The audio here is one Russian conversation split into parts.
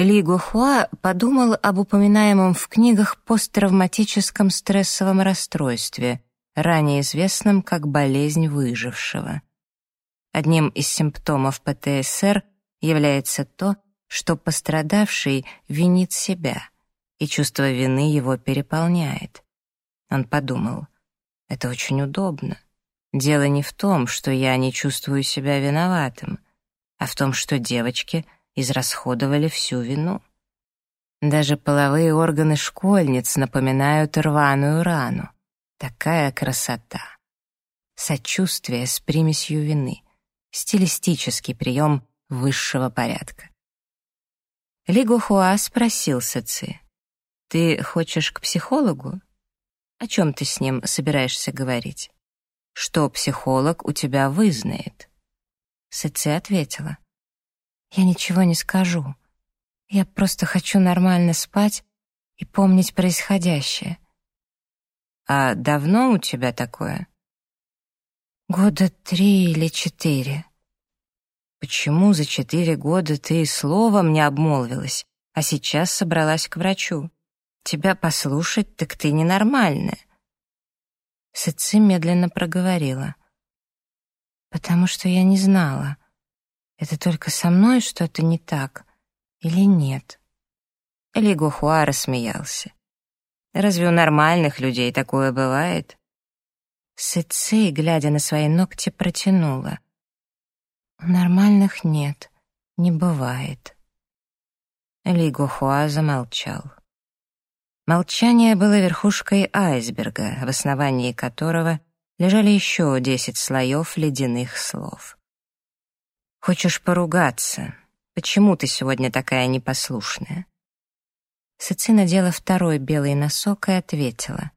Ли Гухуа подумал об упоминаемом в книгах посттравматическом стрессовом расстройстве, ранее известном как болезнь выжившего. Одним из симптомов ПТСР является то, что пострадавший винит себя, и чувство вины его переполняет. Он подумал, это очень удобно. Дело не в том, что я не чувствую себя виноватым, а в том, что девочки израсходовали всю вину. Даже половые органы школьниц напоминают рваную рану. Такая красота. Сочувствие с примесью вины. Стилистический прием высшего порядка. Ли Гухуа спросил Сыци, «Ты хочешь к психологу? О чем ты с ним собираешься говорить? Что психолог у тебя вызнает?» Сыци ответила, «Я ничего не скажу. Я просто хочу нормально спать и помнить происходящее». «А давно у тебя такое?» «Года три или четыре». «Почему за четыре года ты словом не обмолвилась, а сейчас собралась к врачу? Тебя послушать, так ты ненормальная». Сыци медленно проговорила. «Потому что я не знала, это только со мной что-то не так или нет». Ли Гухуа рассмеялся. «Разве у нормальных людей такое бывает?» Сыци, глядя на свои ногти, протянула — Нормальных нет, не бывает. Ли Гохуа замолчал. Молчание было верхушкой айсберга, в основании которого лежали еще десять слоев ледяных слов. «Хочешь поругаться? Почему ты сегодня такая непослушная?» Сыци надела второй белый носок и ответила.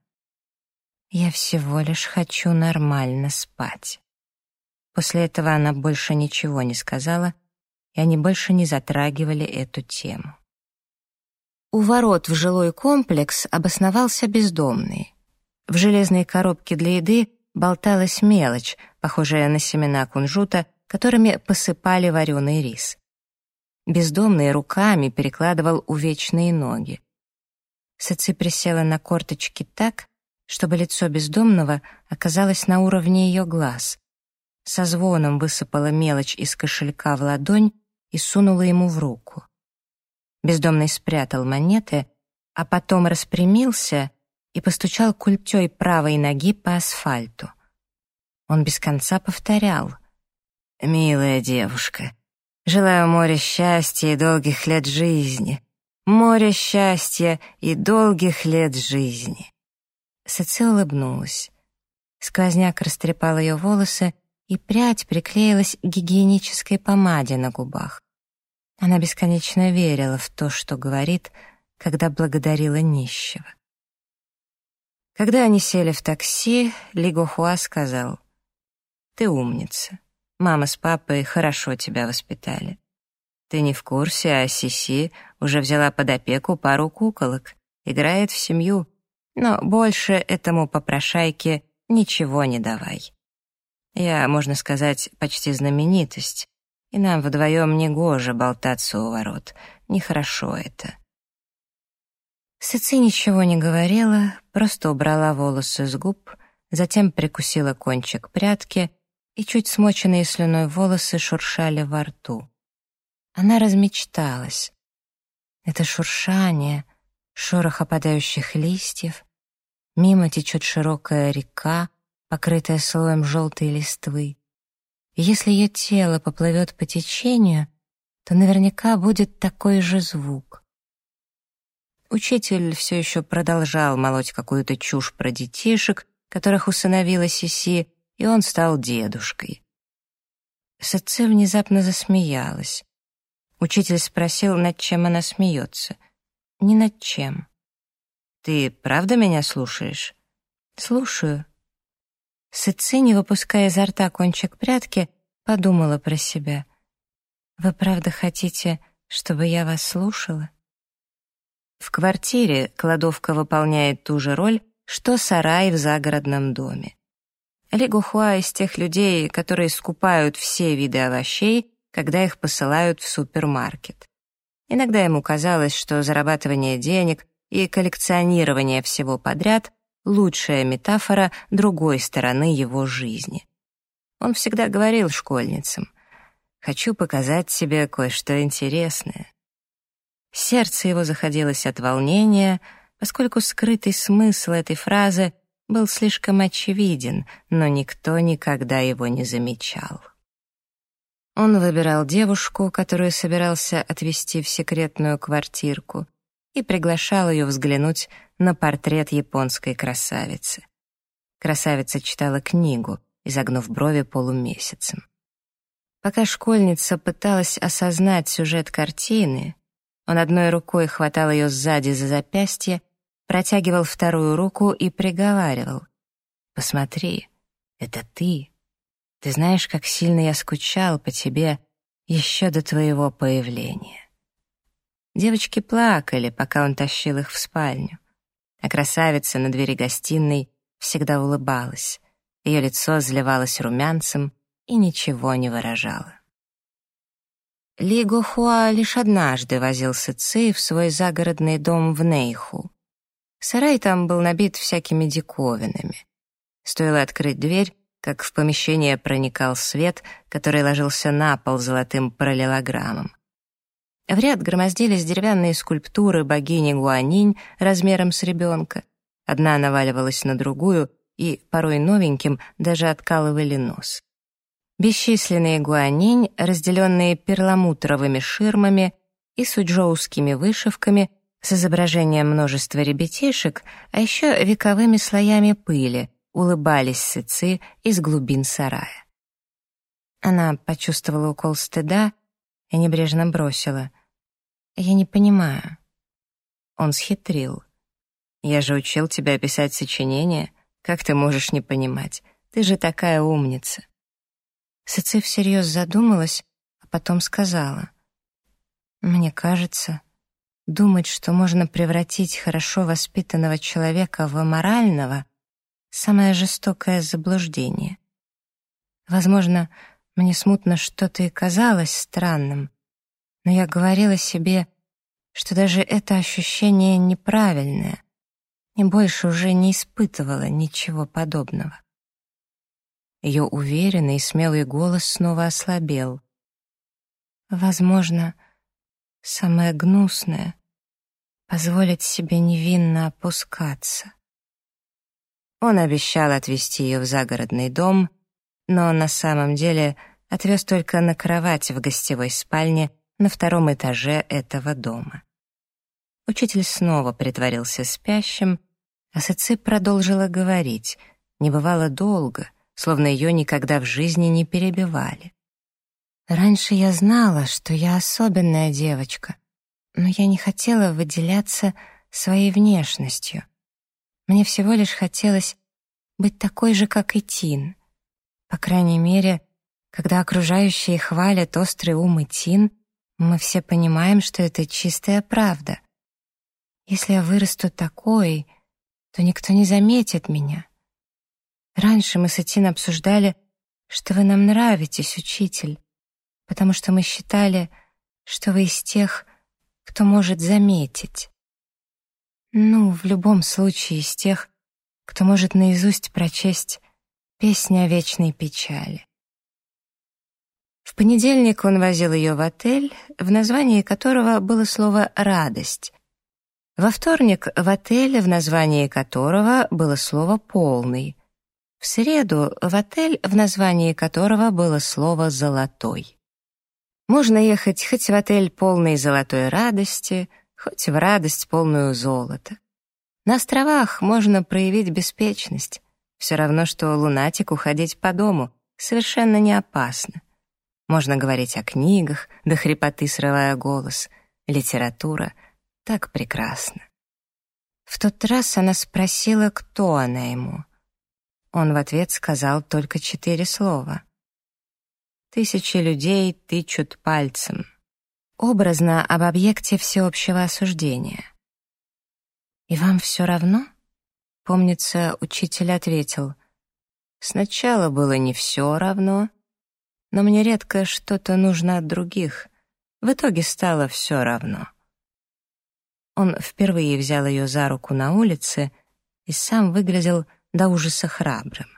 «Я всего лишь хочу нормально спать». После этого она больше ничего не сказала, и они больше не затрагивали эту тему. У ворот в жилой комплекс обосновался бездомный. В железной коробке для еды болталась мелочь, похожая на семена кунжута, которыми посыпали вареный рис. Бездомный руками перекладывал увечные ноги. Саци присела на корточки так, чтобы лицо бездомного оказалось на уровне ее глаз, со звоном высыпала мелочь из кошелька в ладонь и сунула ему в руку. Бездомный спрятал монеты, а потом распрямился и постучал культей правой ноги по асфальту. Он без конца повторял. «Милая девушка, желаю моря счастья и долгих лет жизни, море счастья и долгих лет жизни». Соци улыбнулась. Сквозняк растрепал ее волосы, и прядь приклеилась к гигиенической помаде на губах. Она бесконечно верила в то, что говорит, когда благодарила нищего. Когда они сели в такси, Ли Гохуа сказал, «Ты умница. Мама с папой хорошо тебя воспитали. Ты не в курсе, а Сиси уже взяла под опеку пару куколок, играет в семью, но больше этому попрошайке ничего не давай. Я, можно сказать, почти знаменитость, и нам вдвоем не гоже болтаться у ворот. Нехорошо это. Сыци ничего не говорила, просто убрала волосы с губ, затем прикусила кончик прядки, и чуть смоченные слюной волосы шуршали во рту. Она размечталась. Это шуршание, шорох опадающих листьев, мимо течет широкая река, покрытая слоем желтой листвы. И если ее тело поплывет по течению, то наверняка будет такой же звук. Учитель все еще продолжал молоть какую-то чушь про детишек, которых усыновила Сиси, и он стал дедушкой. Саци внезапно засмеялась. Учитель спросил, над чем она смеется. «Ни над чем». «Ты правда меня слушаешь?» «Слушаю», Сыци, не выпуская изо рта кончик прятки, подумала про себя. «Вы правда хотите, чтобы я вас слушала?» В квартире кладовка выполняет ту же роль, что сарай в загородном доме. Ли Гухуа из тех людей, которые скупают все виды овощей, когда их посылают в супермаркет. Иногда ему казалось, что зарабатывание денег и коллекционирование всего подряд — лучшая метафора другой стороны его жизни. Он всегда говорил школьницам, «Хочу показать тебе кое-что интересное». Сердце его заходилось от волнения, поскольку скрытый смысл этой фразы был слишком очевиден, но никто никогда его не замечал. Он выбирал девушку, которую собирался отвезти в секретную квартирку, и приглашал ее взглянуть на портрет японской красавицы. Красавица читала книгу, изогнув брови полумесяцем. Пока школьница пыталась осознать сюжет картины, он одной рукой хватал ее сзади за запястье, протягивал вторую руку и приговаривал. «Посмотри, это ты. Ты знаешь, как сильно я скучал по тебе еще до твоего появления». Девочки плакали, пока он тащил их в спальню. А красавица на двери гостиной всегда улыбалась. Ее лицо заливалось румянцем и ничего не выражало. Ли Гохуа лишь однажды возился Ци в свой загородный дом в Нейху. Сарай там был набит всякими диковинами. Стоило открыть дверь, как в помещение проникал свет, который ложился на пол золотым параллелограммом. В ряд громоздились деревянные скульптуры богини Гуанинь размером с ребенка. Одна наваливалась на другую, и, порой новеньким, даже откалывали нос. Бесчисленные гуанинь, разделенные перламутровыми ширмами и суджоускими вышивками с изображением множества ребятишек, а еще вековыми слоями пыли, улыбались сыцы из глубин сарая. Она почувствовала укол стыда и небрежно бросила. «Я не понимаю». Он схитрил. «Я же учил тебя писать сочинения. Как ты можешь не понимать? Ты же такая умница». Сыци всерьез задумалась, а потом сказала. «Мне кажется, думать, что можно превратить хорошо воспитанного человека в аморального — самое жестокое заблуждение. Возможно, мне смутно что-то и казалось странным, но я говорила себе, что даже это ощущение неправильное, и больше уже не испытывала ничего подобного. Ее уверенный и смелый голос снова ослабел. Возможно, самое гнусное — позволить себе невинно опускаться. Он обещал отвезти ее в загородный дом — но на самом деле отвез только на кровать в гостевой спальне на втором этаже этого дома. Учитель снова притворился спящим, а Сыци продолжила говорить, не бывало долго, словно ее никогда в жизни не перебивали. «Раньше я знала, что я особенная девочка, но я не хотела выделяться своей внешностью. Мне всего лишь хотелось быть такой же, как и Тин — по крайней мере, когда окружающие хвалят острый ум и тин, мы все понимаем, что это чистая правда. Если я вырасту такой, то никто не заметит меня. Раньше мы с Этин обсуждали, что вы нам нравитесь, учитель, потому что мы считали, что вы из тех, кто может заметить. Ну, в любом случае, из тех, кто может наизусть прочесть Песня о вечной печали. В понедельник он возил ее в отель, в названии которого было слово «радость». Во вторник в отель, в названии которого было слово «полный». В среду в отель, в названии которого было слово «золотой». Можно ехать хоть в отель полный золотой радости, хоть в радость полную золота. На островах можно проявить беспечность, все равно, что лунатику ходить по дому. Совершенно не опасно. Можно говорить о книгах, до хрипоты срывая голос. Литература так прекрасна. В тот раз она спросила, кто она ему. Он в ответ сказал только четыре слова. Тысячи людей тычут пальцем. Образно об объекте всеобщего осуждения. «И вам все равно?» Помнится, учитель ответил, «Сначала было не все равно, но мне редко что-то нужно от других. в итоге стало все равно. Он впервые взял ее за руку на улице и сам выглядел до ужаса храбрым.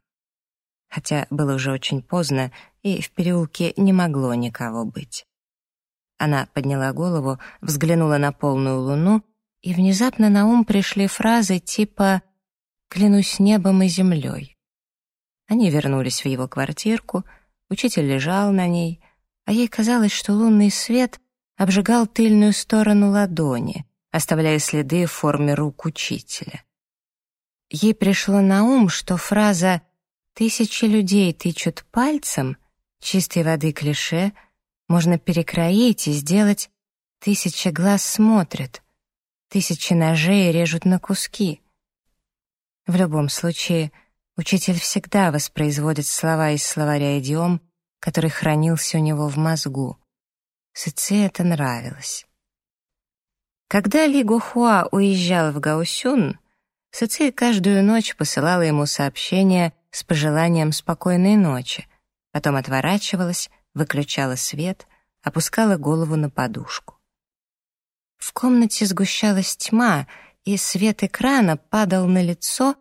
Хотя было уже очень поздно, и в переулке не могло никого быть. Она подняла голову, взглянула на полную луну, и внезапно на ум пришли фразы типа «клянусь небом и землей». Они вернулись в его квартирку, учитель лежал на ней, а ей казалось, что лунный свет обжигал тыльную сторону ладони, оставляя следы в форме рук учителя. Ей пришло на ум, что фраза «тысячи людей тычут пальцем» чистой воды клише можно перекроить и сделать «тысяча глаз смотрят», «тысячи ножей режут на куски». В любом случае, учитель всегда воспроизводит слова из словаря идиом, который хранился у него в мозгу. Сыце это нравилось. Когда Ли Гухуа уезжал в Гаусюн, Сыце каждую ночь посылала ему сообщение с пожеланием спокойной ночи, потом отворачивалась, выключала свет, опускала голову на подушку. В комнате сгущалась тьма, и свет экрана падал на лицо,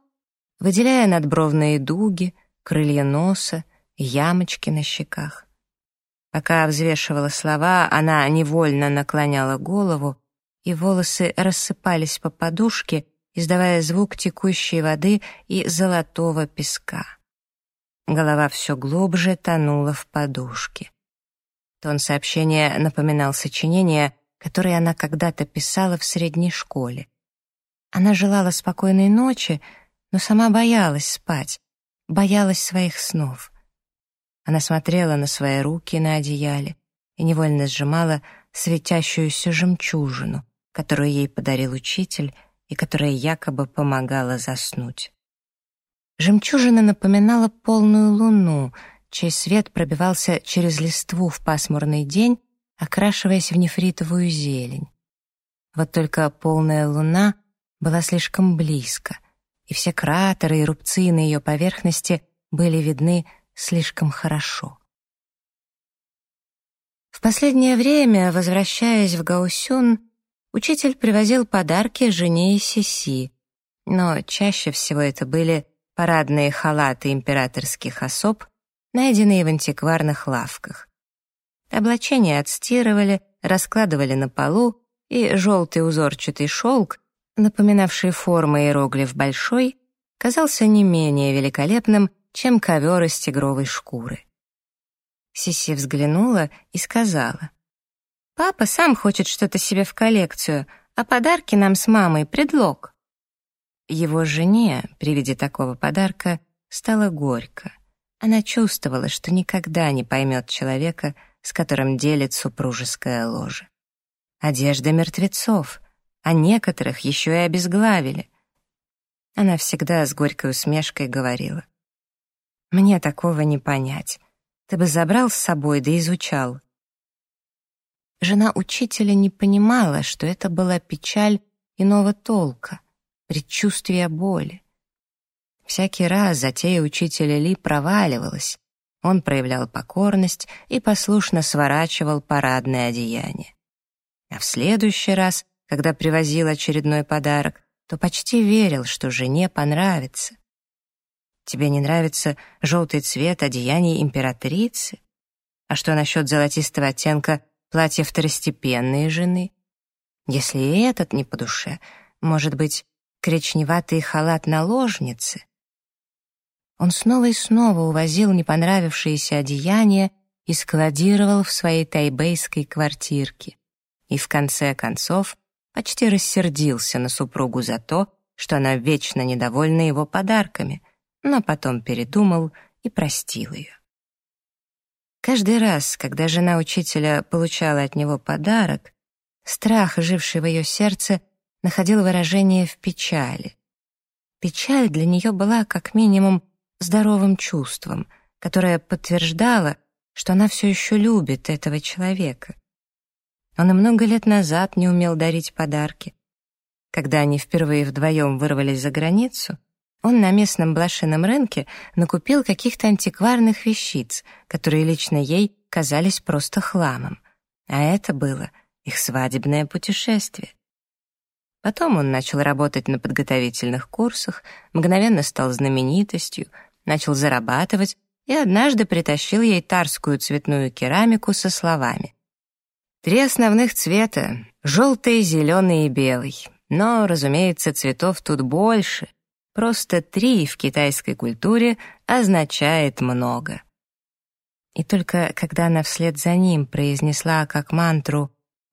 выделяя надбровные дуги, крылья носа, ямочки на щеках. Пока взвешивала слова, она невольно наклоняла голову, и волосы рассыпались по подушке, издавая звук текущей воды и золотого песка. Голова все глубже тонула в подушке. Тон сообщения напоминал сочинение, которое она когда-то писала в средней школе. Она желала спокойной ночи, но сама боялась спать, боялась своих снов. Она смотрела на свои руки на одеяле и невольно сжимала светящуюся жемчужину, которую ей подарил учитель и которая якобы помогала заснуть. Жемчужина напоминала полную луну, чей свет пробивался через листву в пасмурный день, окрашиваясь в нефритовую зелень. Вот только полная луна была слишком близко, и все кратеры и рубцы на ее поверхности были видны слишком хорошо. В последнее время, возвращаясь в Гаусюн, учитель привозил подарки жене и Сиси, но чаще всего это были парадные халаты императорских особ, найденные в антикварных лавках. Облачения отстирывали, раскладывали на полу, и желтый узорчатый шелк, напоминавший формы иероглиф большой, казался не менее великолепным, чем ковер из тигровой шкуры. Сиси взглянула и сказала, «Папа сам хочет что-то себе в коллекцию, а подарки нам с мамой — предлог». Его жене при виде такого подарка стало горько. Она чувствовала, что никогда не поймет человека, с которым делит супружеское ложе. Одежда мертвецов, а некоторых еще и обезглавили. Она всегда с горькой усмешкой говорила. «Мне такого не понять. Ты бы забрал с собой да изучал». Жена учителя не понимала, что это была печаль иного толка предчувствие боли. Всякий раз затея учителя Ли проваливалась. Он проявлял покорность и послушно сворачивал парадное одеяние. А в следующий раз, когда привозил очередной подарок, то почти верил, что жене понравится. Тебе не нравится желтый цвет одеяний императрицы? А что насчет золотистого оттенка платья второстепенной жены? Если и этот не по душе, может быть, коричневатый халат наложницы. Он снова и снова увозил не понравившиеся одеяния и складировал в своей тайбейской квартирке. И в конце концов почти рассердился на супругу за то, что она вечно недовольна его подарками, но потом передумал и простил ее. Каждый раз, когда жена учителя получала от него подарок, страх, живший в ее сердце, находил выражение в печали. Печаль для нее была как минимум здоровым чувством, которое подтверждало, что она все еще любит этого человека. Он и много лет назад не умел дарить подарки. Когда они впервые вдвоем вырвались за границу, он на местном блошином рынке накупил каких-то антикварных вещиц, которые лично ей казались просто хламом. А это было их свадебное путешествие. Потом он начал работать на подготовительных курсах, мгновенно стал знаменитостью, начал зарабатывать и однажды притащил ей тарскую цветную керамику со словами. Три основных цвета — желтый, зеленый и белый. Но, разумеется, цветов тут больше. Просто три в китайской культуре означает много. И только когда она вслед за ним произнесла как мантру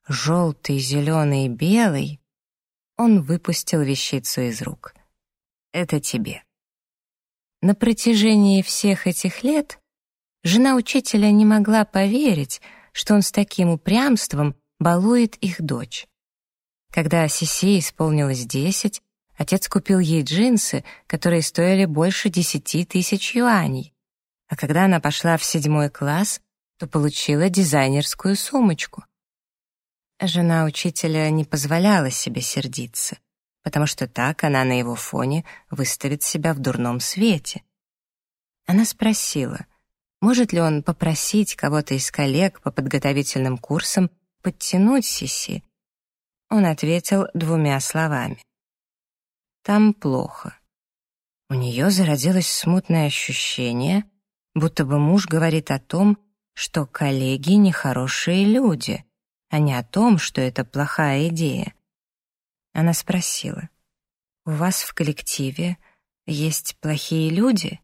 «желтый, зеленый, белый», он выпустил вещицу из рук. «Это тебе». На протяжении всех этих лет жена учителя не могла поверить, что он с таким упрямством балует их дочь. Когда Сиси исполнилось десять, отец купил ей джинсы, которые стоили больше десяти тысяч юаней. А когда она пошла в седьмой класс, то получила дизайнерскую сумочку. Жена учителя не позволяла себе сердиться, потому что так она на его фоне выставит себя в дурном свете. Она спросила, может ли он попросить кого-то из коллег по подготовительным курсам подтянуть Сиси. Он ответил двумя словами. «Там плохо». У нее зародилось смутное ощущение, будто бы муж говорит о том, что коллеги — нехорошие люди — а не о том, что это плохая идея. Она спросила, «У вас в коллективе есть плохие люди?»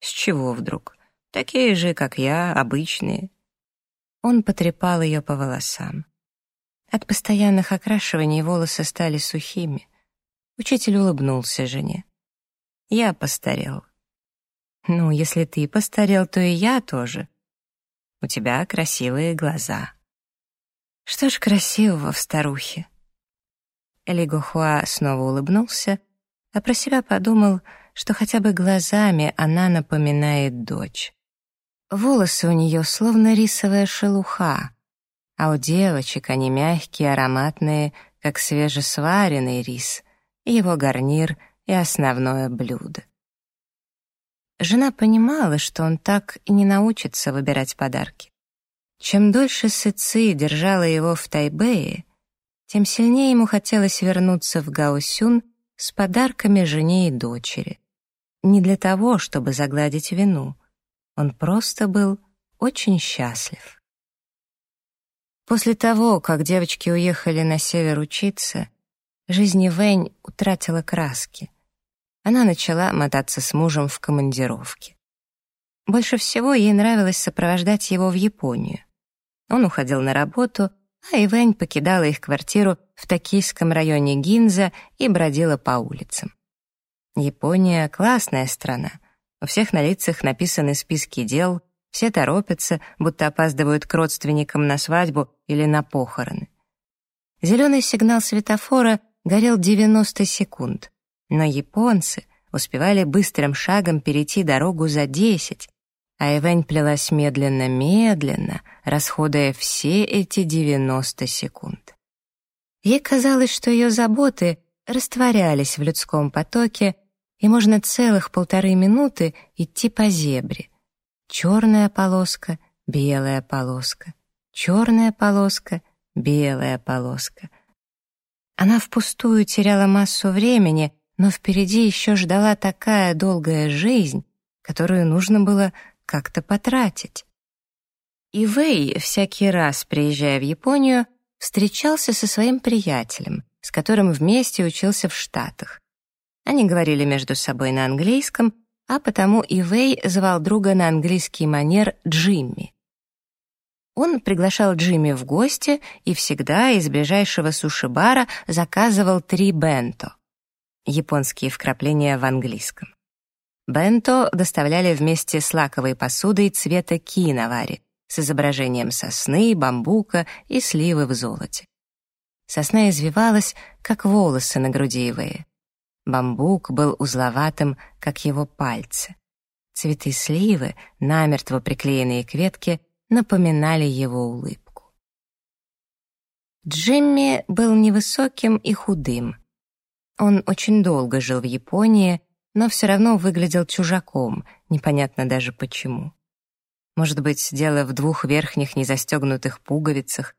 «С чего вдруг? Такие же, как я, обычные». Он потрепал ее по волосам. От постоянных окрашиваний волосы стали сухими. Учитель улыбнулся жене. «Я постарел». «Ну, если ты постарел, то и я тоже. У тебя красивые глаза». Что ж красивого в старухе? Ли Гохуа снова улыбнулся, а про себя подумал, что хотя бы глазами она напоминает дочь. Волосы у нее словно рисовая шелуха, а у девочек они мягкие, ароматные, как свежесваренный рис, его гарнир и основное блюдо. Жена понимала, что он так и не научится выбирать подарки. Чем дольше Сыци держала его в Тайбэе, тем сильнее ему хотелось вернуться в Гаосюн с подарками жене и дочери. Не для того, чтобы загладить вину. Он просто был очень счастлив. После того, как девочки уехали на север учиться, жизнь Вэнь утратила краски. Она начала мотаться с мужем в командировке. Больше всего ей нравилось сопровождать его в Японию. Он уходил на работу, а Ивэнь покидала их квартиру в токийском районе Гинза и бродила по улицам. Япония — классная страна. У всех на лицах написаны списки дел, все торопятся, будто опаздывают к родственникам на свадьбу или на похороны. Зеленый сигнал светофора горел 90 секунд, но японцы успевали быстрым шагом перейти дорогу за 10, а Эвень плелась медленно-медленно, расходуя все эти 90 секунд. Ей казалось, что ее заботы растворялись в людском потоке, и можно целых полторы минуты идти по зебре. Черная полоска, белая полоска, черная полоска, белая полоска. Она впустую теряла массу времени, но впереди еще ждала такая долгая жизнь, которую нужно было как-то потратить. И Вэй, всякий раз приезжая в Японию, встречался со своим приятелем, с которым вместе учился в Штатах. Они говорили между собой на английском, а потому и Вэй звал друга на английский манер Джимми. Он приглашал Джимми в гости и всегда из ближайшего суши-бара заказывал три бенто — японские вкрапления в английском. Бенто доставляли вместе с лаковой посудой цвета киновари с изображением сосны, бамбука и сливы в золоте. Сосна извивалась, как волосы на груди Ивея. Бамбук был узловатым, как его пальцы. Цветы сливы, намертво приклеенные к ветке, напоминали его улыбку. Джимми был невысоким и худым. Он очень долго жил в Японии но все равно выглядел чужаком, непонятно даже почему. Может быть, дело в двух верхних незастегнутых пуговицах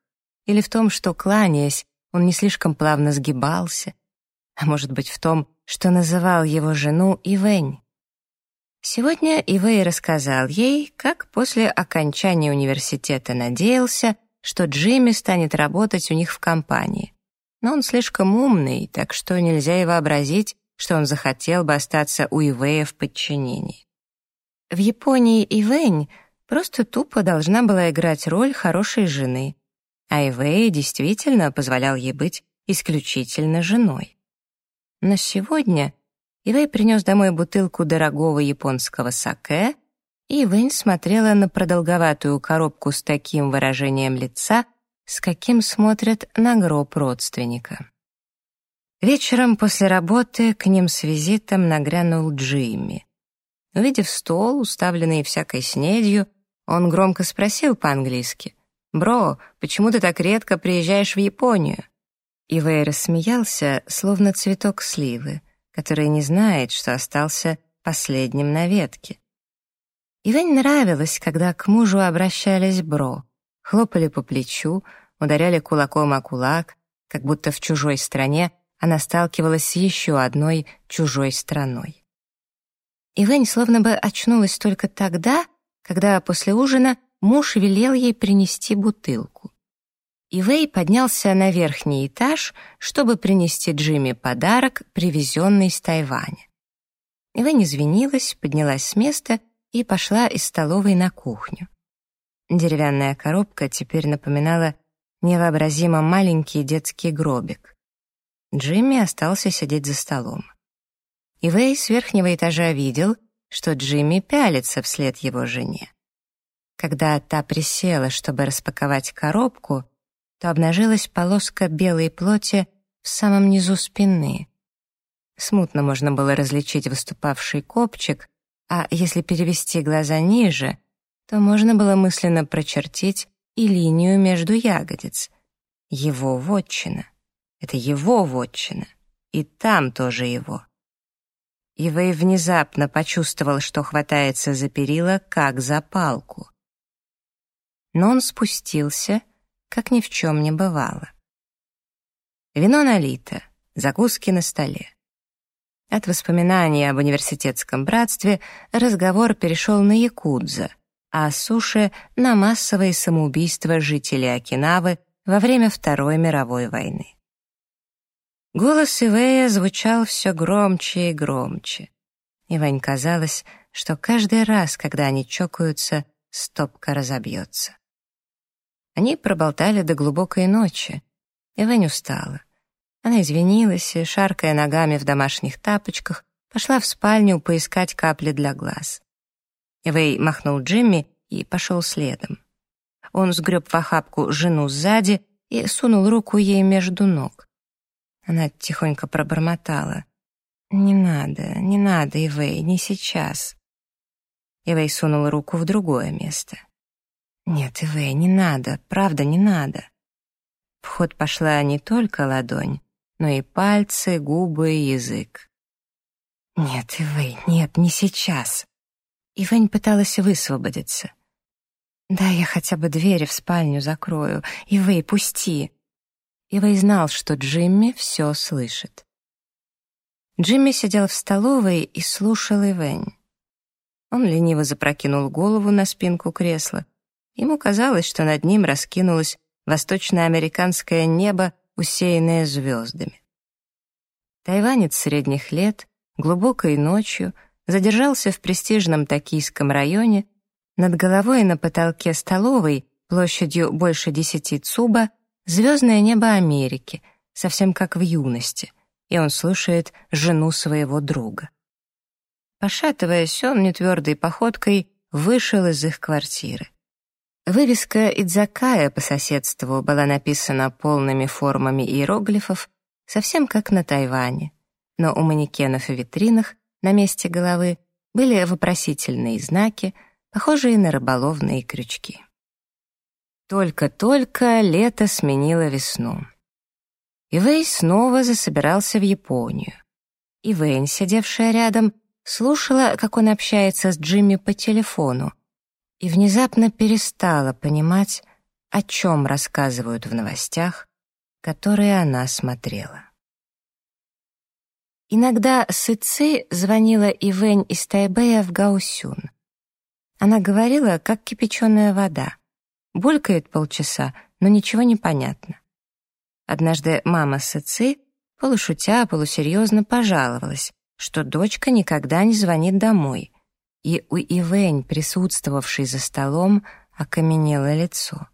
или в том, что, кланяясь, он не слишком плавно сгибался, а может быть в том, что называл его жену Ивэнь. Сегодня Ивэй рассказал ей, как после окончания университета надеялся, что Джимми станет работать у них в компании. Но он слишком умный, так что нельзя и вообразить, что он захотел бы остаться у Ивэя в подчинении. В Японии Ивэнь просто тупо должна была играть роль хорошей жены, а Ивэй действительно позволял ей быть исключительно женой. Но сегодня Ивэй принес домой бутылку дорогого японского саке, и Ивэнь смотрела на продолговатую коробку с таким выражением лица, с каким смотрят на гроб родственника. Вечером после работы к ним с визитом нагрянул Джимми. Увидев стол, уставленный всякой снедью, он громко спросил по-английски, «Бро, почему ты так редко приезжаешь в Японию?» Ивэй рассмеялся, словно цветок сливы, который не знает, что остался последним на ветке. Ивэнь нравилось, когда к мужу обращались бро, хлопали по плечу, ударяли кулаком о кулак, как будто в чужой стране она сталкивалась с еще одной чужой страной. Ивэнь словно бы очнулась только тогда, когда после ужина муж велел ей принести бутылку. Ивэй поднялся на верхний этаж, чтобы принести Джимми подарок, привезенный из Тайваня. Ивэнь извинилась, поднялась с места и пошла из столовой на кухню. Деревянная коробка теперь напоминала невообразимо маленький детский гробик. Джимми остался сидеть за столом. Ивэй с верхнего этажа видел, что Джимми пялится вслед его жене. Когда та присела, чтобы распаковать коробку, то обнажилась полоска белой плоти в самом низу спины. Смутно можно было различить выступавший копчик, а если перевести глаза ниже, то можно было мысленно прочертить и линию между ягодиц. Его вотчина. Это его вотчина. И там тоже его. Ивэй внезапно почувствовал, что хватается за перила, как за палку. Но он спустился, как ни в чем не бывало. Вино налито, закуски на столе. От воспоминаний об университетском братстве разговор перешел на якудза, а о суше — на массовые самоубийства жителей Окинавы во время Второй мировой войны. Голос Ивея звучал все громче и громче. Ивань казалось, что каждый раз, когда они чокаются, стопка разобьется. Они проболтали до глубокой ночи. Ивань устала. Она извинилась и, шаркая ногами в домашних тапочках, пошла в спальню поискать капли для глаз. Эвей махнул Джимми и пошел следом. Он сгреб в охапку жену сзади и сунул руку ей между ног. Она тихонько пробормотала. «Не надо, не надо, Ивей, не сейчас». Ивей сунул руку в другое место. «Нет, Ивей, не надо, правда, не надо». В ход пошла не только ладонь, но и пальцы, губы и язык. «Нет, Ивэй, нет, не сейчас». Ивэнь пыталась высвободиться. «Да, я хотя бы двери в спальню закрою. Ивэй, пусти». Ивэй знал, что Джимми все слышит. Джимми сидел в столовой и слушал Ивэнь. Он лениво запрокинул голову на спинку кресла. Ему казалось, что над ним раскинулось восточноамериканское небо усеянная звездами. Тайванец средних лет глубокой ночью задержался в престижном токийском районе, над головой на потолке столовой площадью больше десяти цуба звездное небо Америки, совсем как в юности, и он слушает жену своего друга. Пошатываясь, он нетвердой походкой вышел из их квартиры. Вывеска «Идзакая» по соседству была написана полными формами иероглифов, совсем как на Тайване, но у манекенов и витринах на месте головы были вопросительные знаки, похожие на рыболовные крючки. Только-только лето сменило весну. Ивэй снова засобирался в Японию. Ивэйн, сидевшая рядом, слушала, как он общается с Джимми по телефону, и внезапно перестала понимать, о чем рассказывают в новостях, которые она смотрела. Иногда Сыци звонила Ивэнь из Тайбэя в Гаусюн. Она говорила, как кипяченая вода. Булькает полчаса, но ничего не понятно. Однажды мама Сыци, полушутя, полусерьезно пожаловалась, что дочка никогда не звонит домой, и у Ивэнь, присутствовавшей за столом, окаменело лицо.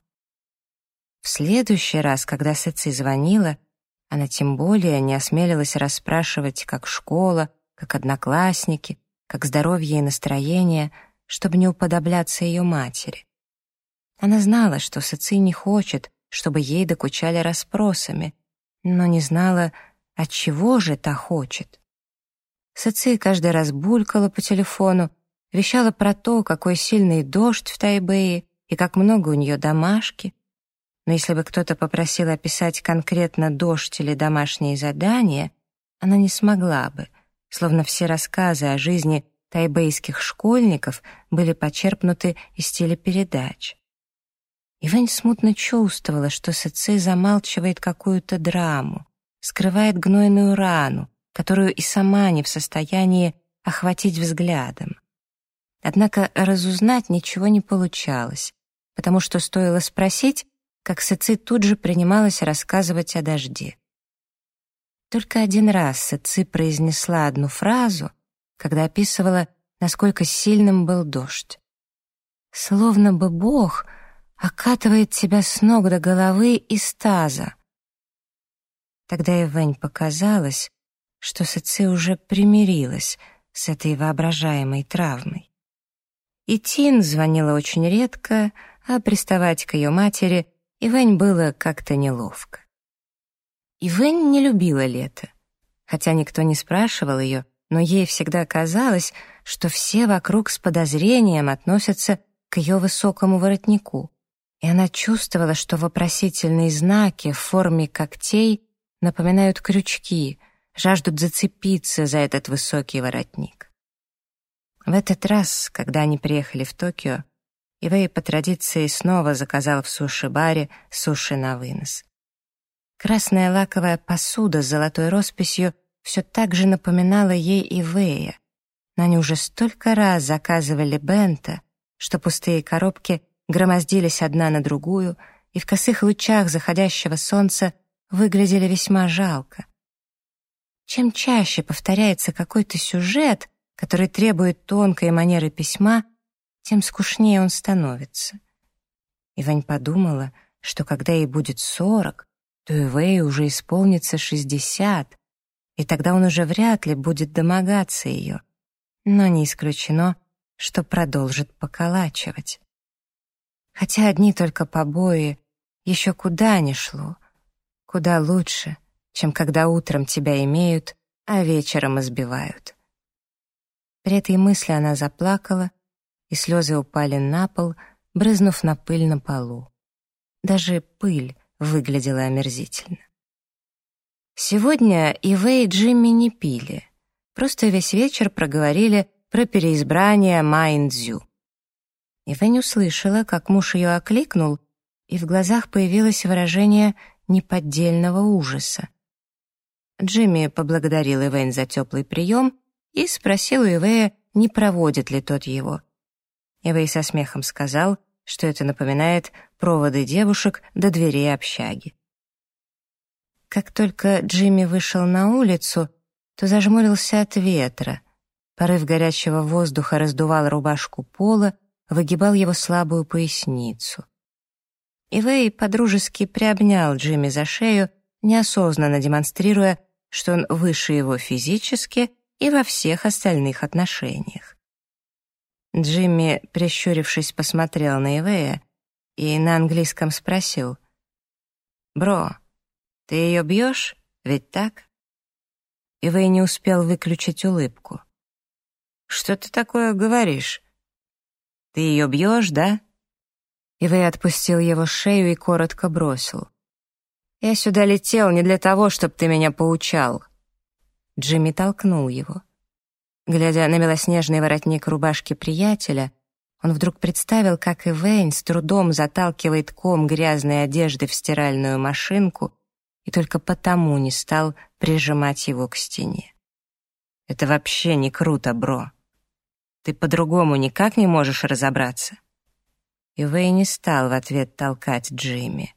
В следующий раз, когда Сыци звонила, она тем более не осмелилась расспрашивать, как школа, как одноклассники, как здоровье и настроение, чтобы не уподобляться ее матери. Она знала, что Сыци не хочет, чтобы ей докучали расспросами, но не знала, от чего же та хочет. Сыци каждый раз булькала по телефону, вещала про то, какой сильный дождь в Тайбэе и как много у нее домашки, но если бы кто-то попросил описать конкретно дождь или домашние задания, она не смогла бы, словно все рассказы о жизни тайбейских школьников были почерпнуты из телепередач. Ивань смутно чувствовала, что Сэци замалчивает какую-то драму, скрывает гнойную рану, которую и сама не в состоянии охватить взглядом. Однако разузнать ничего не получалось, потому что стоило спросить, как Сэци тут же принималась рассказывать о дожде. Только один раз Сэци произнесла одну фразу, когда описывала, насколько сильным был дождь. «Словно бы Бог окатывает тебя с ног до головы из таза». Тогда Ивэнь показалось, что Сэци уже примирилась с этой воображаемой травмой. И Тин звонила очень редко, а приставать к ее матери Ивэнь было как-то неловко. Ивэнь не любила лето. Хотя никто не спрашивал ее, но ей всегда казалось, что все вокруг с подозрением относятся к ее высокому воротнику. И она чувствовала, что вопросительные знаки в форме когтей напоминают крючки, жаждут зацепиться за этот высокий воротник. В этот раз, когда они приехали в Токио, Ивэй по традиции снова заказал в суши-баре суши на вынос. Красная лаковая посуда с золотой росписью все так же напоминала ей Ивэя, но они уже столько раз заказывали бента, что пустые коробки громоздились одна на другую и в косых лучах заходящего солнца выглядели весьма жалко. Чем чаще повторяется какой-то сюжет, который требует тонкой манеры письма, тем скучнее он становится. Ивань подумала, что когда ей будет сорок, то Ивэй уже исполнится шестьдесят, и тогда он уже вряд ли будет домогаться ее, но не исключено, что продолжит поколачивать. Хотя одни только побои еще куда ни шло, куда лучше, чем когда утром тебя имеют, а вечером избивают. При этой мысли она заплакала, и слезы упали на пол, брызнув на пыль на полу. Даже пыль выглядела омерзительно. Сегодня Ивэй и Джимми не пили, просто весь вечер проговорили про переизбрание Майндзю. Ивэй не услышала, как муж ее окликнул, и в глазах появилось выражение неподдельного ужаса. Джимми поблагодарил Ивэйн за теплый прием и спросил у Ивэя, не проводит ли тот его. Эвей со смехом сказал, что это напоминает проводы девушек до дверей общаги. Как только Джимми вышел на улицу, то зажмурился от ветра. Порыв горячего воздуха раздувал рубашку пола, выгибал его слабую поясницу. Ивей подружески приобнял Джимми за шею, неосознанно демонстрируя, что он выше его физически и во всех остальных отношениях. Джимми, прищурившись, посмотрел на Ивея и на английском спросил. «Бро, ты ее бьешь? Ведь так?» Ивей не успел выключить улыбку. «Что ты такое говоришь? Ты ее бьешь, да?» Ивей отпустил его шею и коротко бросил. «Я сюда летел не для того, чтобы ты меня поучал». Джимми толкнул его. Глядя на белоснежный воротник рубашки приятеля, Он вдруг представил, как Ивейн с трудом заталкивает ком грязной одежды в стиральную машинку и только потому не стал прижимать его к стене. «Это вообще не круто, бро. Ты по-другому никак не можешь разобраться». Ивей не стал в ответ толкать Джимми.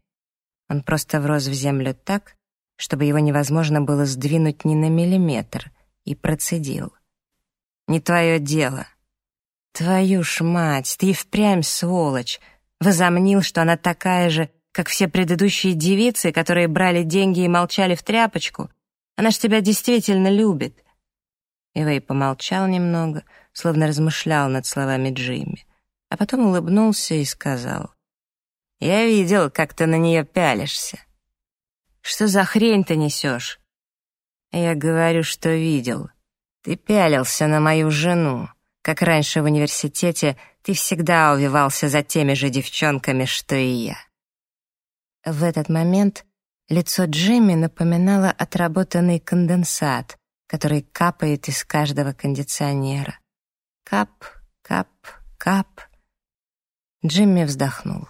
Он просто врос в землю так, чтобы его невозможно было сдвинуть ни на миллиметр, и процедил. «Не твое дело». «Твою ж мать, ты и впрямь сволочь!» Возомнил, что она такая же, как все предыдущие девицы, которые брали деньги и молчали в тряпочку. Она ж тебя действительно любит. Ивей помолчал немного, словно размышлял над словами Джимми, а потом улыбнулся и сказал. «Я видел, как ты на нее пялишься. Что за хрень ты несешь?» «Я говорю, что видел. Ты пялился на мою жену. Как раньше в университете, ты всегда увивался за теми же девчонками, что и я». В этот момент лицо Джимми напоминало отработанный конденсат, который капает из каждого кондиционера. Кап, кап, кап. Джимми вздохнул.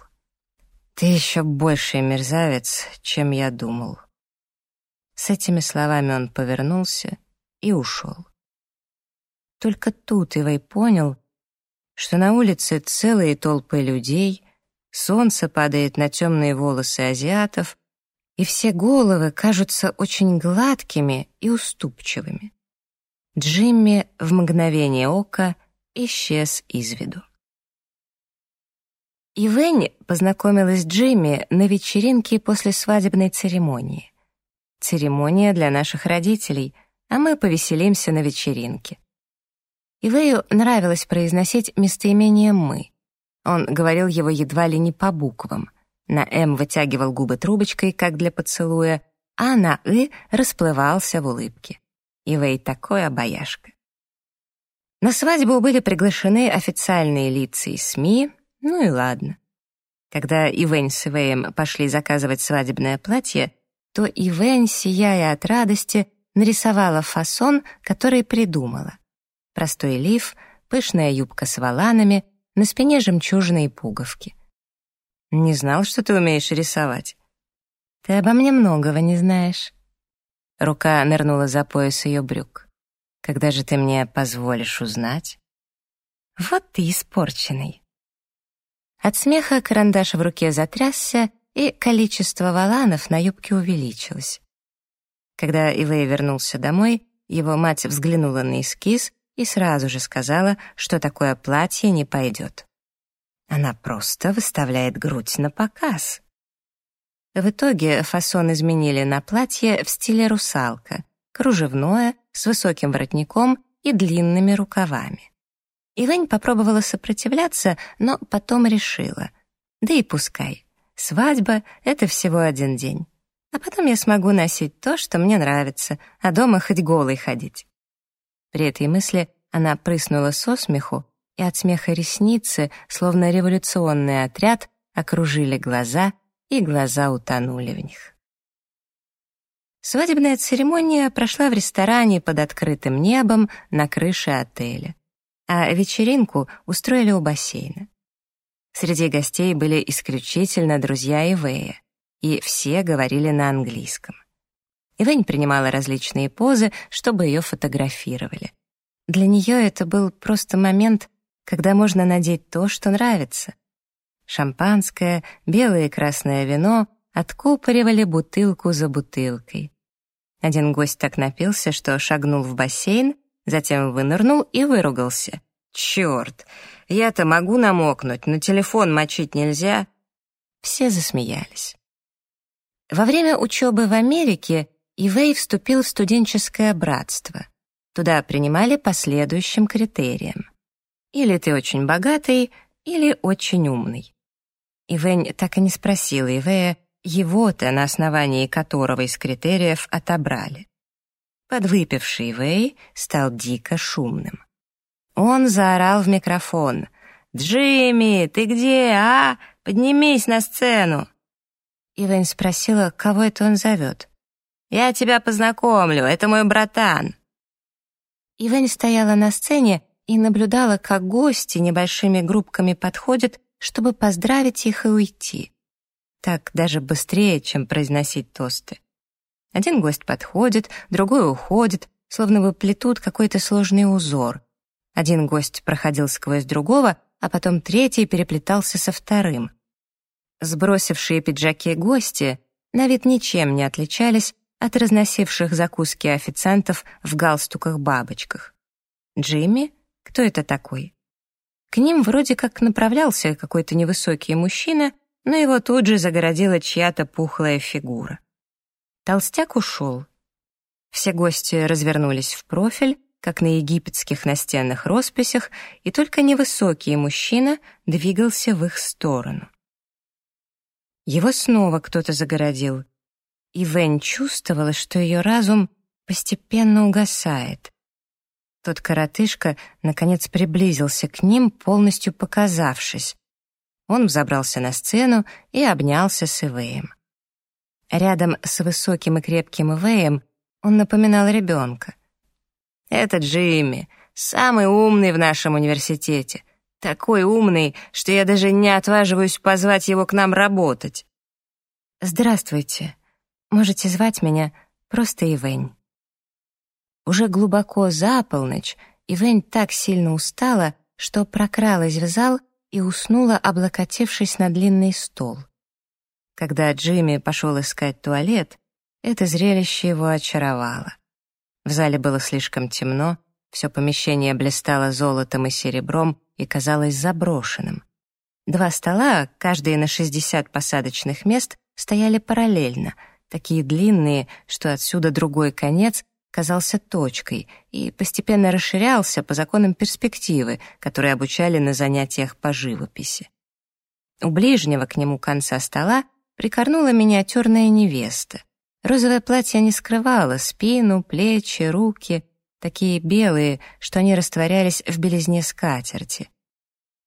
«Ты еще больший мерзавец, чем я думал». С этими словами он повернулся и ушел. Только тут Ивай понял, что на улице целые толпы людей, солнце падает на темные волосы азиатов, и все головы кажутся очень гладкими и уступчивыми. Джимми в мгновение ока исчез из виду. Ивэнни познакомилась с Джимми на вечеринке после свадебной церемонии. Церемония для наших родителей, а мы повеселимся на вечеринке. Ивею нравилось произносить местоимение «мы». Он говорил его едва ли не по буквам. На «М» вытягивал губы трубочкой, как для поцелуя, а на «ы» расплывался в улыбке. Ивей такой обаяшка. На свадьбу были приглашены официальные лица и СМИ, ну и ладно. Когда Ивень с Ивеем пошли заказывать свадебное платье, то Ивень, сияя от радости, нарисовала фасон, который придумала. Простой лиф, пышная юбка с воланами, на спине жемчужные пуговки. «Не знал, что ты умеешь рисовать». «Ты обо мне многого не знаешь». Рука нырнула за пояс ее брюк. «Когда же ты мне позволишь узнать?» «Вот ты испорченный». От смеха карандаш в руке затрясся, и количество валанов на юбке увеличилось. Когда Ивей вернулся домой, его мать взглянула на эскиз и сразу же сказала, что такое платье не пойдет. Она просто выставляет грудь на показ. В итоге фасон изменили на платье в стиле русалка, кружевное, с высоким воротником и длинными рукавами. Ивань попробовала сопротивляться, но потом решила. Да и пускай. Свадьба — это всего один день. А потом я смогу носить то, что мне нравится, а дома хоть голой ходить. При этой мысли она прыснула со смеху, и от смеха ресницы, словно революционный отряд, окружили глаза, и глаза утонули в них. Свадебная церемония прошла в ресторане под открытым небом на крыше отеля, а вечеринку устроили у бассейна. Среди гостей были исключительно друзья Ивея, и все говорили на английском. Ивэнь принимала различные позы, чтобы ее фотографировали. Для нее это был просто момент, когда можно надеть то, что нравится. Шампанское, белое и красное вино откупоривали бутылку за бутылкой. Один гость так напился, что шагнул в бассейн, затем вынырнул и выругался. «Черт, я-то могу намокнуть, но телефон мочить нельзя». Все засмеялись. Во время учебы в Америке Ивей вступил в студенческое братство. Туда принимали по следующим критериям. Или ты очень богатый, или очень умный. Ивень так и не спросила Ивея, его-то на основании которого из критериев отобрали. Подвыпивший Ивей стал дико шумным. Он заорал в микрофон. «Джимми, ты где, а? Поднимись на сцену!» Ивень спросила, кого это он зовет. «Я тебя познакомлю, это мой братан». Ивэнь стояла на сцене и наблюдала, как гости небольшими группками подходят, чтобы поздравить их и уйти. Так даже быстрее, чем произносить тосты. Один гость подходит, другой уходит, словно бы плетут какой-то сложный узор. Один гость проходил сквозь другого, а потом третий переплетался со вторым. Сбросившие пиджаки гости на вид ничем не отличались от разносивших закуски официантов в галстуках-бабочках. Джимми? Кто это такой? К ним вроде как направлялся какой-то невысокий мужчина, но его тут же загородила чья-то пухлая фигура. Толстяк ушел. Все гости развернулись в профиль, как на египетских настенных росписях, и только невысокий мужчина двигался в их сторону. Его снова кто-то загородил, и Вэнь чувствовала, что ее разум постепенно угасает. Тот коротышка, наконец, приблизился к ним, полностью показавшись. Он взобрался на сцену и обнялся с Ивеем. Рядом с высоким и крепким Ивеем он напоминал ребенка. «Это Джимми, самый умный в нашем университете. Такой умный, что я даже не отваживаюсь позвать его к нам работать». «Здравствуйте», Можете звать меня просто Ивэнь. Уже глубоко за полночь Ивэнь так сильно устала, что прокралась в зал и уснула, облокотившись на длинный стол. Когда Джимми пошел искать туалет, это зрелище его очаровало. В зале было слишком темно, все помещение блистало золотом и серебром и казалось заброшенным. Два стола, каждый на 60 посадочных мест, стояли параллельно — такие длинные, что отсюда другой конец казался точкой и постепенно расширялся по законам перспективы, которые обучали на занятиях по живописи. У ближнего к нему конца стола прикорнула миниатюрная невеста. Розовое платье не скрывало спину, плечи, руки, такие белые, что они растворялись в белизне скатерти.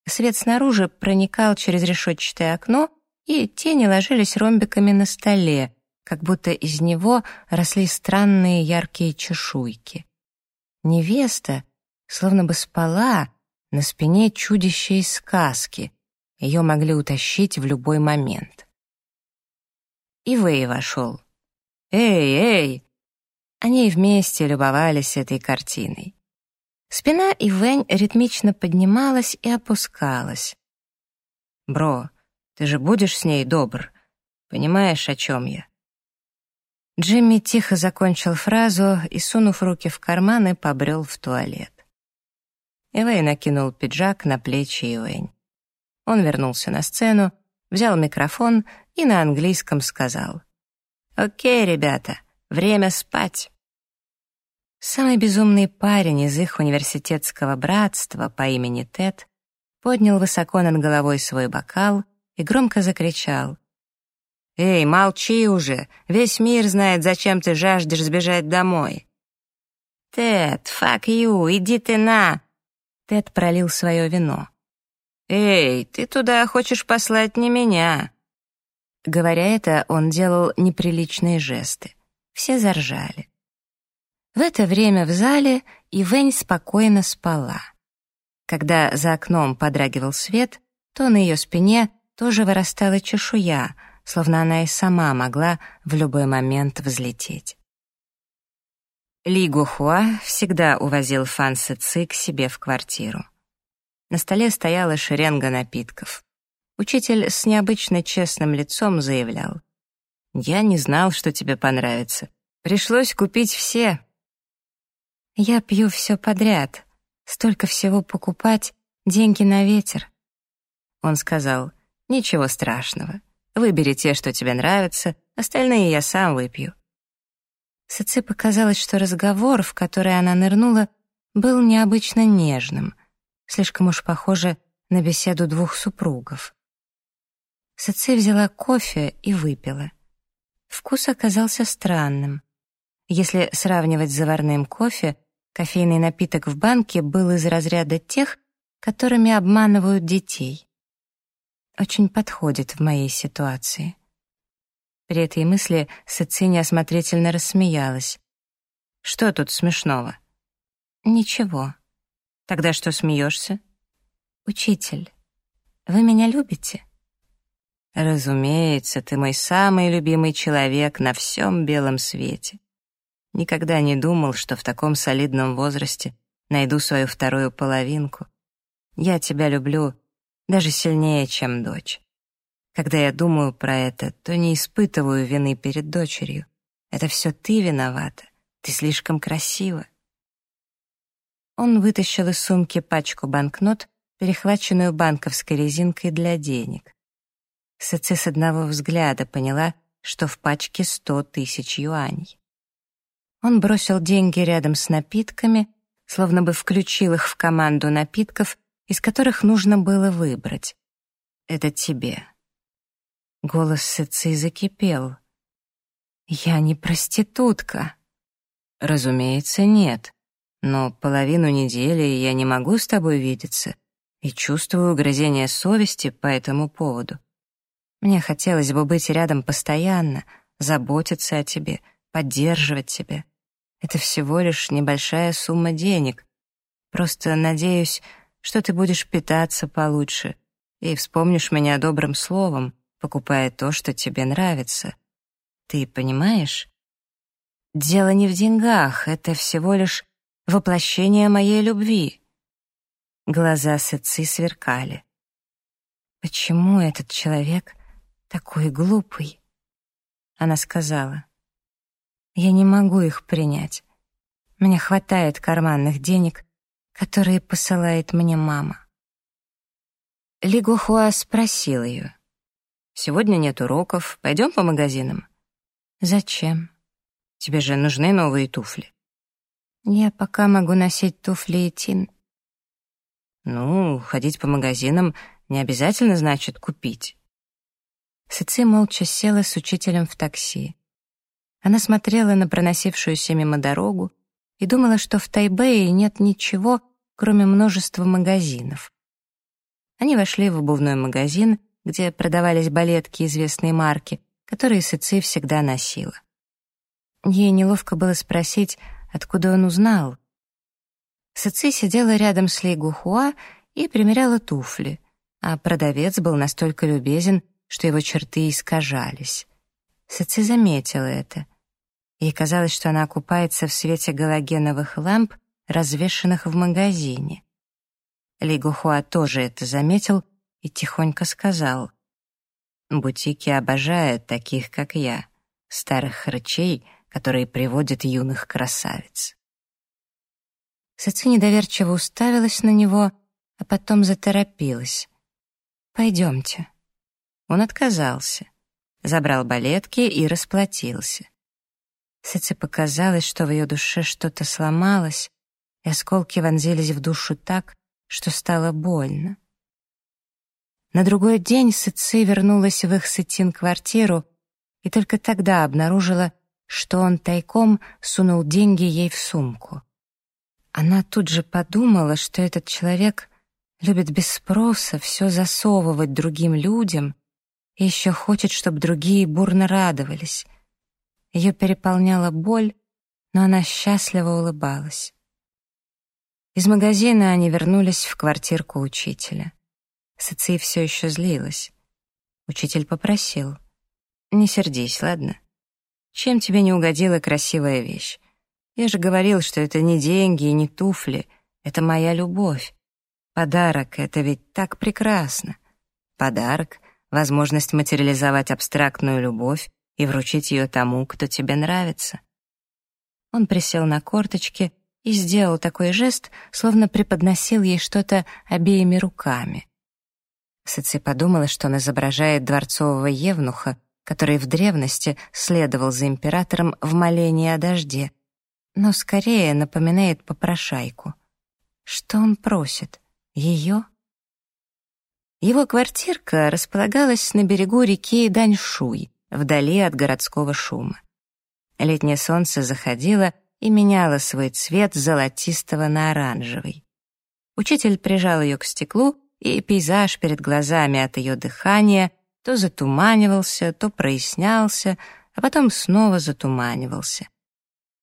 Свет снаружи проникал через решетчатое окно, и тени ложились ромбиками на столе, как будто из него росли странные яркие чешуйки. Невеста словно бы спала на спине чудища из сказки. Ее могли утащить в любой момент. И Вэй вошел. «Эй, эй!» Они вместе любовались этой картиной. Спина Ивэнь ритмично поднималась и опускалась. «Бро, ты же будешь с ней добр? Понимаешь, о чем я?» Джимми тихо закончил фразу и, сунув руки в карманы, побрел в туалет. Эвэй накинул пиджак на плечи Ивэнь. Он вернулся на сцену, взял микрофон и на английском сказал. «Окей, ребята, время спать». Самый безумный парень из их университетского братства по имени Тед поднял высоко над головой свой бокал и громко закричал «Эй, молчи уже! Весь мир знает, зачем ты жаждешь сбежать домой!» «Тед, fuck you, иди ты на!» Тед пролил свое вино. «Эй, ты туда хочешь послать не меня!» Говоря это, он делал неприличные жесты. Все заржали. В это время в зале Ивэнь спокойно спала. Когда за окном подрагивал свет, то на ее спине тоже вырастала чешуя — словно она и сама могла в любой момент взлететь. Ли Гухуа всегда увозил Фан Сы Ци к себе в квартиру. На столе стояла шеренга напитков. Учитель с необычно честным лицом заявлял. «Я не знал, что тебе понравится. Пришлось купить все». «Я пью все подряд. Столько всего покупать, деньги на ветер». Он сказал, «Ничего страшного. Выбери те, что тебе нравятся, остальные я сам выпью». Сыце показалось, что разговор, в который она нырнула, был необычно нежным, слишком уж похоже на беседу двух супругов. Сыце взяла кофе и выпила. Вкус оказался странным. Если сравнивать с заварным кофе, кофейный напиток в банке был из разряда тех, которыми обманывают детей очень подходит в моей ситуации. При этой мысли Сацини осмотрительно рассмеялась. «Что тут смешного?» «Ничего». Тогда что смеешься? Учитель, вы меня любите? Разумеется, ты мой самый любимый человек на всем белом свете. Никогда не думал, что в таком солидном возрасте найду свою вторую половинку. Я тебя люблю даже сильнее, чем дочь. Когда я думаю про это, то не испытываю вины перед дочерью. Это все ты виновата. Ты слишком красива. Он вытащил из сумки пачку банкнот, перехваченную банковской резинкой для денег. Сэци с одного взгляда поняла, что в пачке сто тысяч юаней. Он бросил деньги рядом с напитками, словно бы включил их в команду напитков, из которых нужно было выбрать. «Это тебе». Голос Сэци закипел. «Я не проститутка». «Разумеется, нет. Но половину недели я не могу с тобой видеться и чувствую угрызение совести по этому поводу. Мне хотелось бы быть рядом постоянно, заботиться о тебе, поддерживать тебя. Это всего лишь небольшая сумма денег. Просто надеюсь, что ты будешь питаться получше и вспомнишь меня добрым словом, покупая то, что тебе нравится. Ты понимаешь? Дело не в деньгах, это всего лишь воплощение моей любви. Глаза Сэци сверкали. Почему этот человек такой глупый? Она сказала, я не могу их принять. Мне хватает карманных денег, которые посылает мне мама. Ли Гохуа спросил ее, Сегодня нет уроков. Пойдем по магазинам?» «Зачем? Тебе же нужны новые туфли». «Я пока могу носить туфли и тин». «Ну, ходить по магазинам не обязательно значит купить». Сыци молча села с учителем в такси. Она смотрела на проносившуюся мимо дорогу и думала, что в Тайбэе нет ничего, кроме множества магазинов. Они вошли в обувной магазин — где продавались балетки известной марки, которые Сыци всегда носила. Ей неловко было спросить, откуда он узнал. Сыци сидела рядом с Ли Гухуа и примеряла туфли, а продавец был настолько любезен, что его черты искажались. Сыци заметила это. Ей казалось, что она купается в свете галогеновых ламп, развешанных в магазине. Ли Гухуа тоже это заметил и тихонько сказал. «Бутики обожают таких, как я, старых хрычей, которые приводят юных красавиц». Саци недоверчиво уставилась на него, а потом заторопилась. «Пойдемте». Он отказался, забрал балетки и расплатился. Сыце показалось, что в ее душе что-то сломалось, и осколки вонзились в душу так, что стало больно. На другой день Сыци вернулась в их сытин-квартиру и только тогда обнаружила, что он тайком сунул деньги ей в сумку. Она тут же подумала, что этот человек любит без спроса все засовывать другим людям и еще хочет, чтобы другие бурно радовались. Ее переполняла боль, но она счастливо улыбалась. Из магазина они вернулись в квартирку учителя. Сыци все еще злилась. Учитель попросил. «Не сердись, ладно? Чем тебе не угодила красивая вещь? Я же говорил, что это не деньги и не туфли. Это моя любовь. Подарок — это ведь так прекрасно. Подарок — возможность материализовать абстрактную любовь и вручить ее тому, кто тебе нравится». Он присел на корточки и сделал такой жест, словно преподносил ей что-то обеими руками. Сыци подумала, что он изображает дворцового евнуха, который в древности следовал за императором в молении о дожде, но скорее напоминает попрошайку. Что он просит? Ее? Его квартирка располагалась на берегу реки Даньшуй, вдали от городского шума. Летнее солнце заходило и меняло свой цвет золотистого на оранжевый. Учитель прижал ее к стеклу и пейзаж перед глазами от ее дыхания то затуманивался, то прояснялся, а потом снова затуманивался.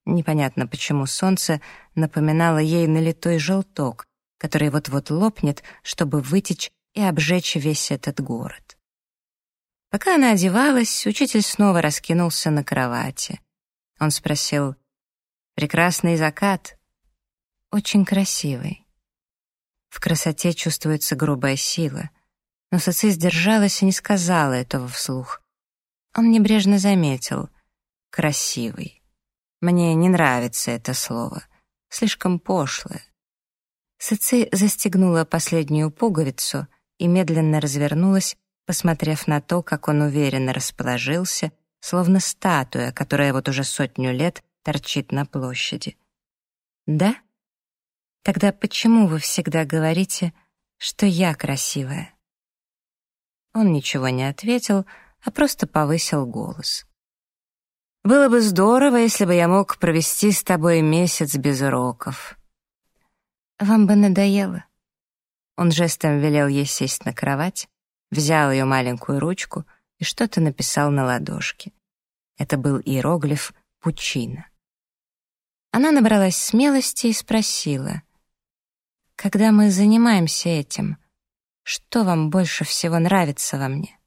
Непонятно, почему солнце напоминало ей налитой желток, который вот-вот лопнет, чтобы вытечь и обжечь весь этот город. Пока она одевалась, учитель снова раскинулся на кровати. Он спросил, «Прекрасный закат?» «Очень красивый». В красоте чувствуется грубая сила, но Соци сдержалась и не сказала этого вслух. Он небрежно заметил, «Красивый». Мне не нравится это слово, слишком пошлое. Сыци застегнула последнюю пуговицу и медленно развернулась, посмотрев на то, как он уверенно расположился, словно статуя, которая вот уже сотню лет торчит на площади. «Да? Тогда почему вы всегда говорите, что я красивая?» Он ничего не ответил, а просто повысил голос. «Было бы здорово, если бы я мог провести с тобой месяц без уроков». «Вам бы надоело». Он жестом велел ей сесть на кровать, взял ее маленькую ручку и что-то написал на ладошке. Это был иероглиф «Пучина». Она набралась смелости и спросила, «Когда мы занимаемся этим, что вам больше всего нравится во мне?»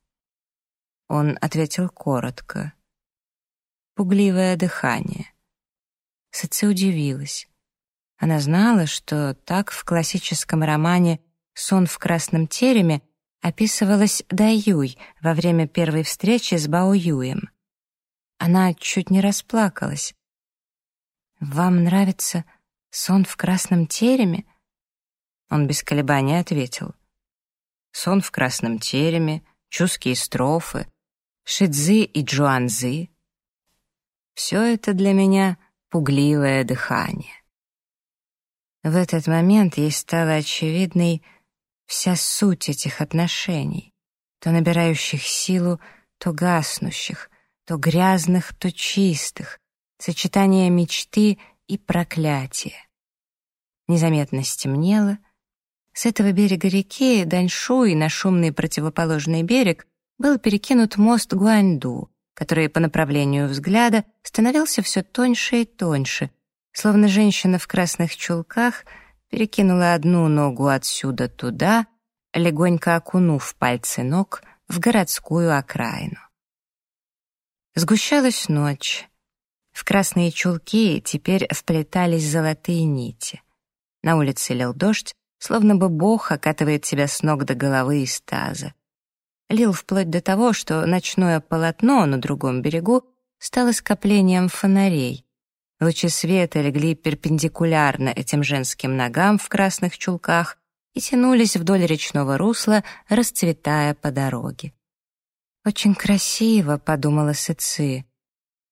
Он ответил коротко, «Пугливое дыхание». Саци удивилась. Она знала, что так в классическом романе «Сон в красном тереме» описывалась Даюй во время первой встречи с Бао Юем. Она чуть не расплакалась. «Вам нравится сон в красном тереме?» Он без колебаний ответил. «Сон в красном тереме, чуские строфы, шидзы и джуанзы. Все это для меня пугливое дыхание». В этот момент ей стало очевидной вся суть этих отношений, то набирающих силу, то гаснущих, то грязных, то чистых, сочетание мечты и проклятия. Незаметно стемнело. С этого берега реки Даньшуй на шумный противоположный берег был перекинут мост Гуаньду, который по направлению взгляда становился все тоньше и тоньше, словно женщина в красных чулках — перекинула одну ногу отсюда туда, легонько окунув пальцы ног в городскую окраину. Сгущалась ночь. В красные чулки теперь вплетались золотые нити. На улице лил дождь, словно бы Бог окатывает себя с ног до головы из таза. Лил вплоть до того, что ночное полотно на другом берегу стало скоплением фонарей, Лучи света легли перпендикулярно этим женским ногам в красных чулках и тянулись вдоль речного русла, расцветая по дороге. «Очень красиво», — подумала Сыци.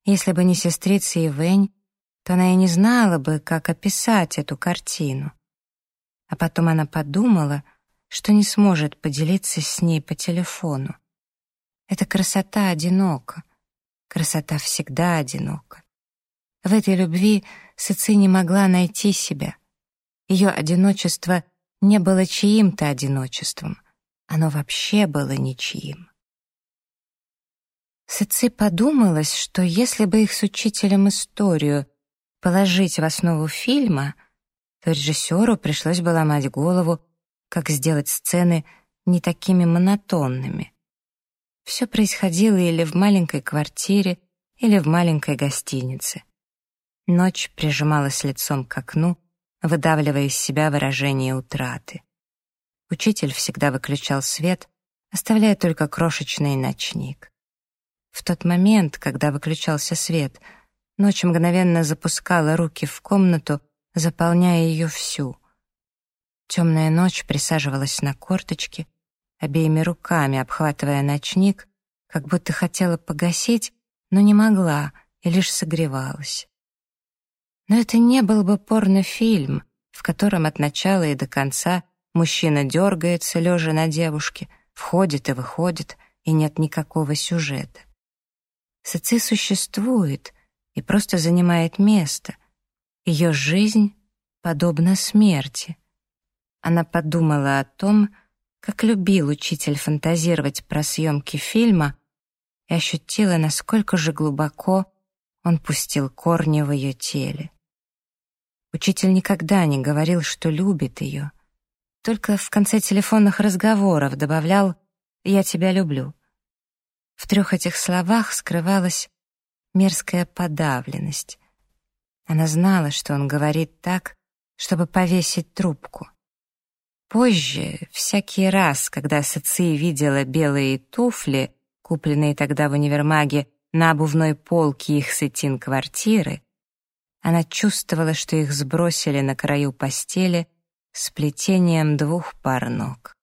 «Если бы не сестрица Ивэнь, то она и не знала бы, как описать эту картину». А потом она подумала, что не сможет поделиться с ней по телефону. Эта красота одинока. Красота всегда одинока. В этой любви Сыци не могла найти себя. Ее одиночество не было чьим-то одиночеством. Оно вообще было ничьим. Сыци подумалось, что если бы их с учителем историю положить в основу фильма, то режиссеру пришлось бы ломать голову, как сделать сцены не такими монотонными. Все происходило или в маленькой квартире, или в маленькой гостинице. Ночь прижималась лицом к окну, выдавливая из себя выражение утраты. Учитель всегда выключал свет, оставляя только крошечный ночник. В тот момент, когда выключался свет, ночь мгновенно запускала руки в комнату, заполняя ее всю. Темная ночь присаживалась на корточки, обеими руками обхватывая ночник, как будто хотела погасить, но не могла и лишь согревалась. Но это не был бы порнофильм, в котором от начала и до конца мужчина дергается, лежа на девушке, входит и выходит, и нет никакого сюжета. Соци существует и просто занимает место. Ее жизнь подобна смерти. Она подумала о том, как любил учитель фантазировать про съемки фильма и ощутила, насколько же глубоко он пустил корни в ее теле. Учитель никогда не говорил, что любит ее, только в конце телефонных разговоров добавлял «я тебя люблю». В трех этих словах скрывалась мерзкая подавленность. Она знала, что он говорит так, чтобы повесить трубку. Позже, всякий раз, когда Саци видела белые туфли, купленные тогда в универмаге на обувной полке их сетин квартиры, она чувствовала, что их сбросили на краю постели с плетением двух пар ног.